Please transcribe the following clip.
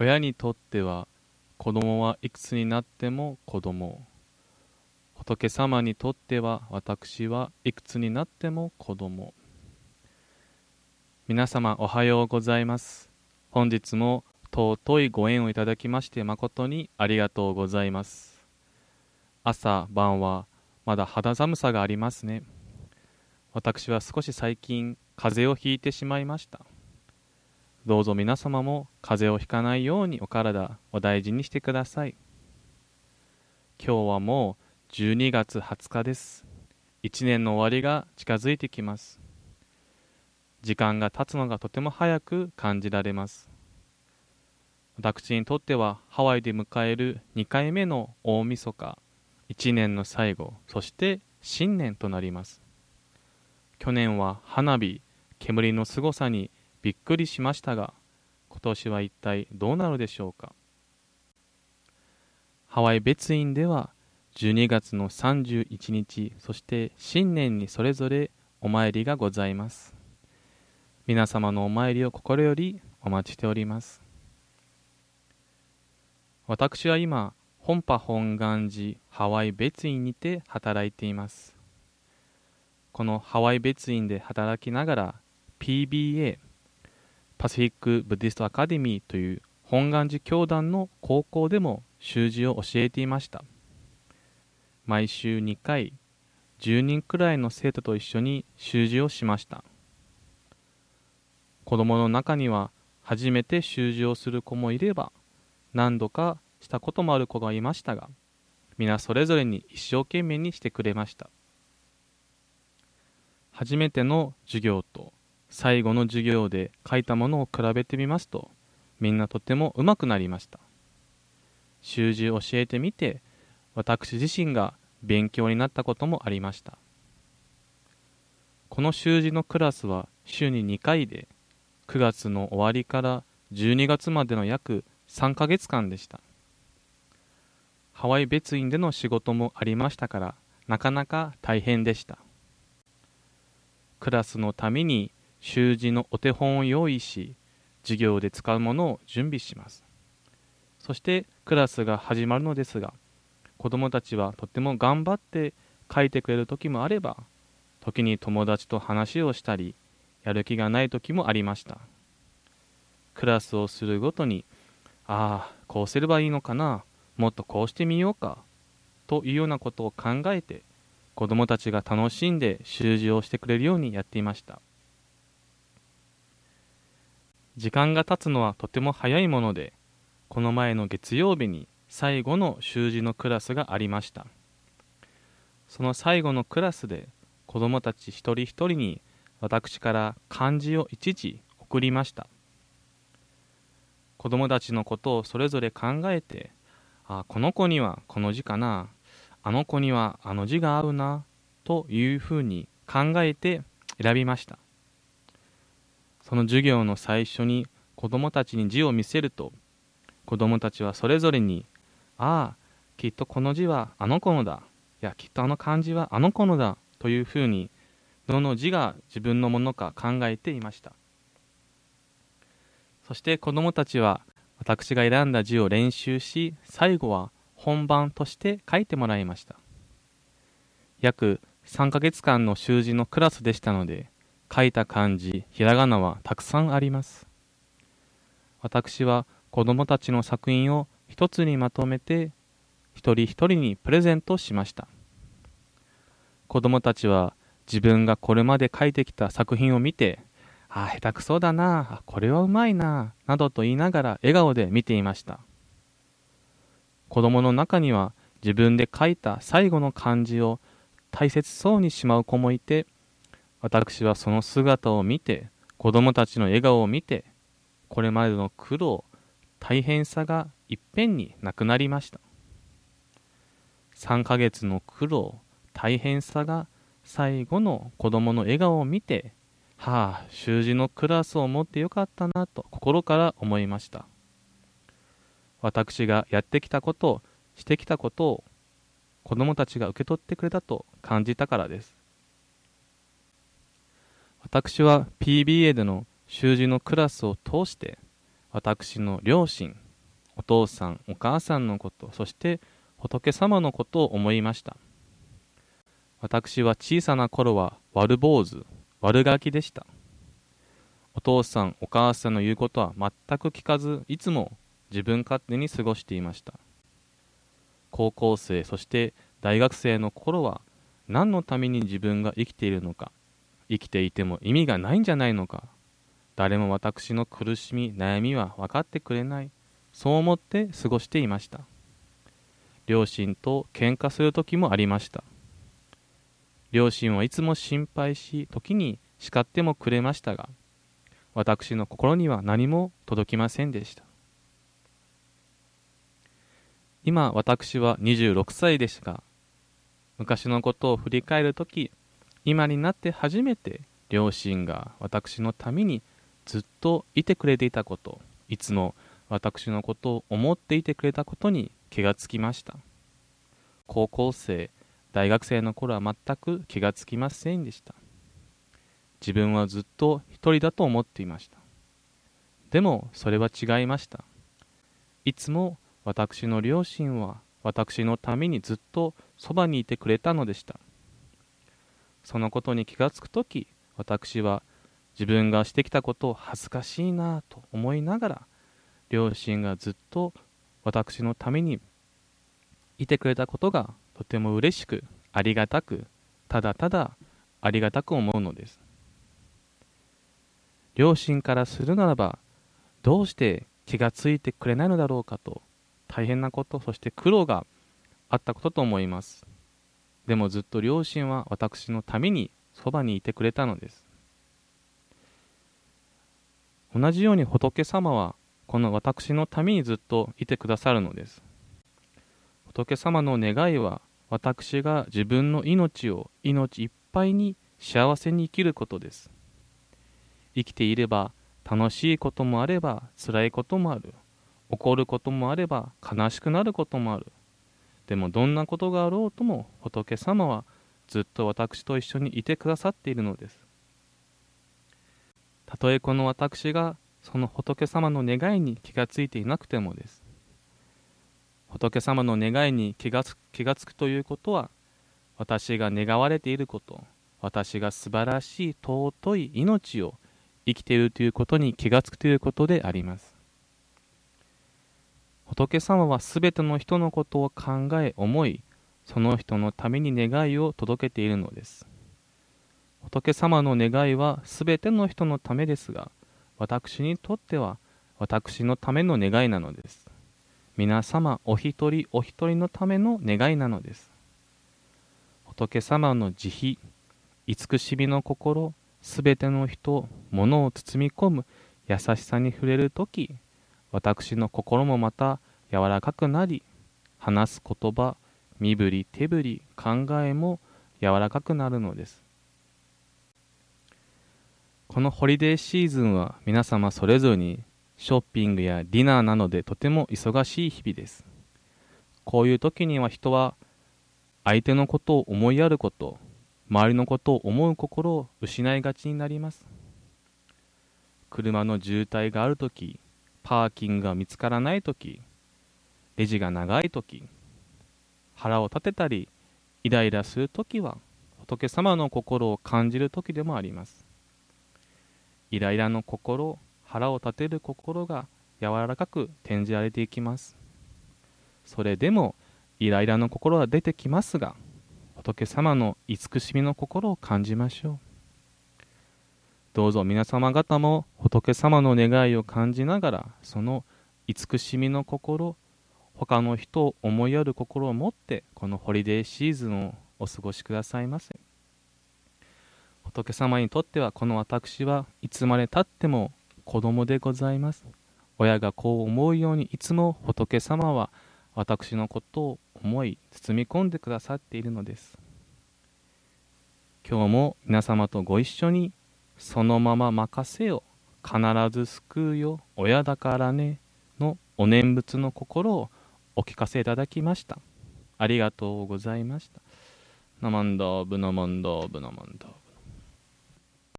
親にとっては子供はいくつになっても子供。仏様にとっては私はいくつになっても子供。皆様おはようございます。本日も尊いご縁をいただきまして誠にありがとうございます。朝晩はまだ肌寒さがありますね。私は少し最近風邪をひいてしまいました。どうぞ皆様も風邪をひかないようにお体お大事にしてください。今日はもう12月20日です。1年の終わりが近づいてきます。時間が経つのがとても早く感じられます。私にとってはハワイで迎える2回目の大晦日、1年の最後、そして新年となります。去年は花火、煙のすごさにびっくりしましたが、今年は一体どうなるでしょうか？ハワイ別院では12月の31日、そして新年にそれぞれお参りがございます。皆様のお参りを心よりお待ちしております。私は今、本波本願寺ハワイ別院にて働いています。このハワイ別院で働きながら PBA パシフィック・ブディスト・アカデミーという本願寺教団の高校でも習字を教えていました。毎週2回、10人くらいの生徒と一緒に習字をしました。子供の中には初めて習字をする子もいれば、何度かしたこともある子がいましたが、皆それぞれに一生懸命にしてくれました。初めての授業と最後の授業で書いたものを比べてみますとみんなとてもうまくなりました。習字教えてみて私自身が勉強になったこともありました。この習字のクラスは週に2回で9月の終わりから12月までの約3ヶ月間でした。ハワイ別院での仕事もありましたからなかなか大変でした。クラスのために習字のお手本を用意し授業で使うものを準備します。そしてクラスが始まるのですが子どもたちはとても頑張って書いてくれる時もあれば時に友達と話をしたりやる気がない時もありました。クラスをするごとにああこうすればいいのかなもっとこうしてみようかというようなことを考えて子どもたちが楽しんで習字をしてくれるようにやっていました。時間が経つのはとても早いもので、この前の月曜日に最後の習字のクラスがありました。その最後のクラスで子供たち一人一人に私から漢字を一時送りました。子供たちのことをそれぞれ考えて、あこの子にはこの字かな、あの子にはあの字が合うな、というふうに考えて選びました。その授業の最初に子供たちに字を見せると子供たちはそれぞれに「ああきっとこの字はあの子のだ」いやきっとあの漢字はあの子のだというふうにどの字が自分のものか考えていました。そして子供たちは私が選んだ字を練習し最後は本番として書いてもらいました。約3ヶ月間の習字のクラスでしたので書いた漢字、ひらがなはたくさんあります。私は子供たちの作品を一つにまとめて一人一人にプレゼントしました。子供たちは自分がこれまで書いてきた作品を見て、ああ、下手くそだな、これはうまいな、などと言いながら笑顔で見ていました。子供の中には自分で書いた最後の漢字を大切そうにしまう子もいて、私はその姿を見て、子供たちの笑顔を見て、これまでの苦労、大変さがいっぺんになくなりました。3ヶ月の苦労、大変さが最後の子供の笑顔を見て、はあ、習字のクラスを持ってよかったなと心から思いました。私がやってきたことを、してきたことを子供たちが受け取ってくれたと感じたからです。私は PBA での習字のクラスを通して私の両親お父さんお母さんのことそして仏様のことを思いました。私は小さな頃は悪坊主悪ガキでした。お父さんお母さんの言うことは全く聞かずいつも自分勝手に過ごしていました。高校生そして大学生の頃は何のために自分が生きているのか生きていても意味がないんじゃないのか。誰も私の苦しみ悩みは分かってくれない。そう思って過ごしていました。両親と喧嘩する時もありました。両親はいつも心配し時に叱ってもくれましたが私の心には何も届きませんでした。今私は26歳ですが昔のことを振り返るとき今になって初めて両親が私のためにずっといてくれていたこといつも私のことを思っていてくれたことに気がつきました。高校生大学生の頃は全く気がつきませんでした。自分はずっと一人だと思っていました。でもそれは違いました。いつも私の両親は私のためにずっとそばにいてくれたのでした。そのことに気がつく時私は自分がしてきたことを恥ずかしいなと思いながら両親がずっと私のためにいてくれたことがとても嬉しくありがたくただただありがたく思うのです。両親からするならばどうして気がついてくれないのだろうかと大変なことそして苦労があったことと思います。でもずっと両親は私のためにそばにいてくれたのです。同じように仏様はこの私のためにずっといてくださるのです。仏様の願いは私が自分の命を命いっぱいに幸せに生きることです。生きていれば楽しいこともあれば辛いこともある。怒ることもあれば悲しくなることもある。でもどんなことがあろうとも仏様はずっと私と一緒にいてくださっているのです。たとえこの私がその仏様の願いに気がついていなくてもです。仏様の願いに気がつ気がつくということは私が願われていること私が素晴らしい尊い命を生きているということに気がつくということであります。仏様はすべての人のことを考え思いその人のために願いを届けているのです。仏様の願いはすべての人のためですが私にとっては私のための願いなのです。皆様お一人お一人のための願いなのです。仏様の慈悲慈しみの心すべての人物を包み込む優しさに触れる時私の心もまた柔らかくなり話す言葉身振り手振り考えも柔らかくなるのです。このホリデーシーズンは皆様それぞれにショッピングやディナーなどでとても忙しい日々です。こういう時には人は相手のことを思いやること周りのことを思う心を失いがちになります。車の渋滞がある時パーキングが見つからない時レジが長い時腹を立てたりイライラする時は仏様の心を感じる時でもあります。イライラの心腹を立てる心が柔らかく転じられていきます。それでもイライラの心は出てきますが仏様の慈しみの心を感じましょう。どうぞ皆様方も仏様の願いを感じながらその慈しみの心他の人を思いやる心を持ってこのホリデーシーズンをお過ごしくださいませ。仏様にとってはこの私はいつまでたっても子供でございます。親がこう思うようにいつも仏様は私のことを思い包み込んでくださっているのです。今日も皆様とご一緒にそのまま任せよ。必ず救うよ。親だからね。のお念仏の心をお聞かせいただきました。ありがとうございました。ナマンドーブノマンドーブノマンドーブ